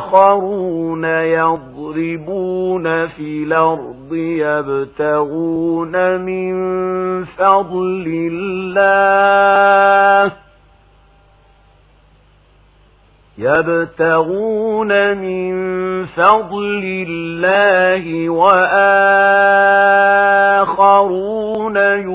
وآخرون يضربون في الأرض يبتغون من فضل الله يبتغون من فضل الله وآخرون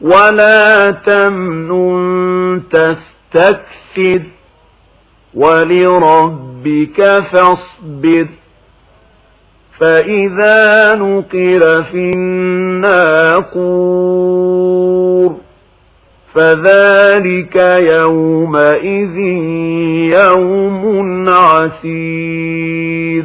ولا تمنن تستكثر ولربك فاصبر فإذا نقر في الناقور فذلك يومئذ يوم عسير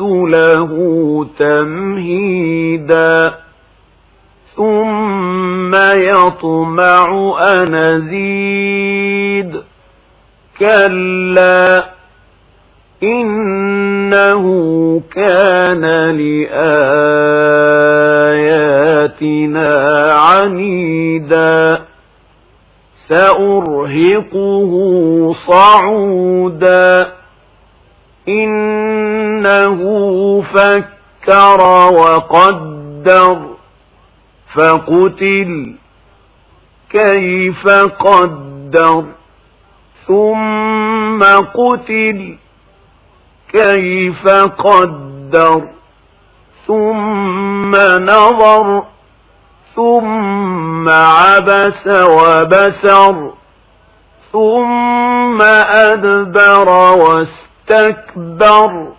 له تمهيدا. ثم يطمع أن أزيد. كلا إنه كان لآياتنا عنيدا. سأرهقه صعودا. إنه فكر وقدر فقتل كيف قدر ثم قتل كيف قدر ثم نظر ثم عبس وبسر ثم أدبر واستكبر